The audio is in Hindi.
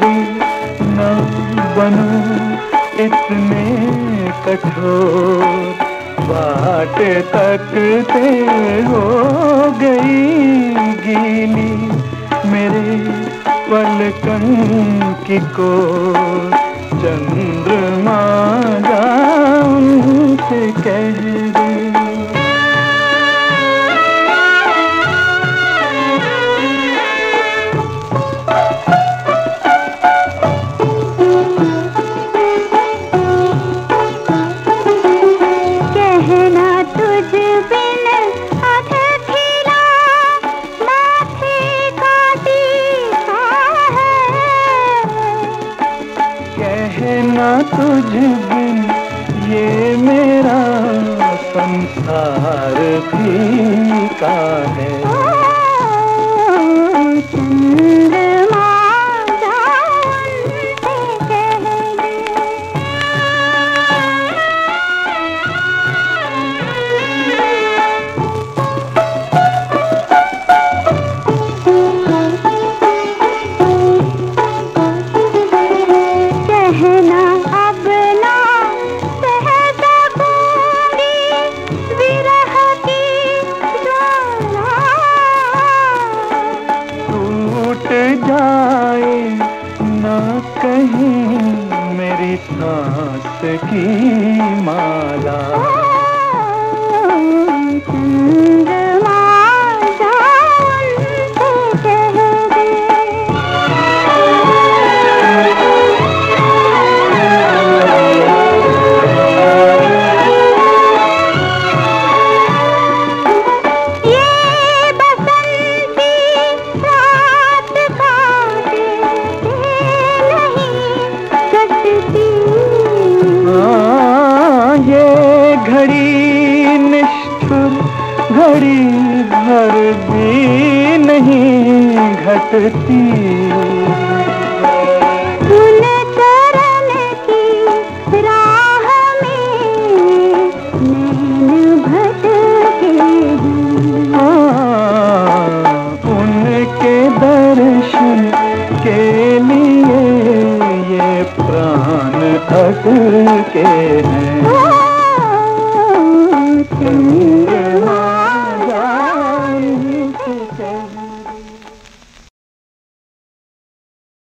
दी न बनो, इतने कठोर बाट तक तकते हो गई गीली मेरे पलकन की को चंद्रमा जाऊँ से कह तुझ बिन ये मेरा संसार फीका है। सांस की माला। दर्शन के लिए ये प्राण अटके हैं